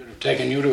Should have taken you to a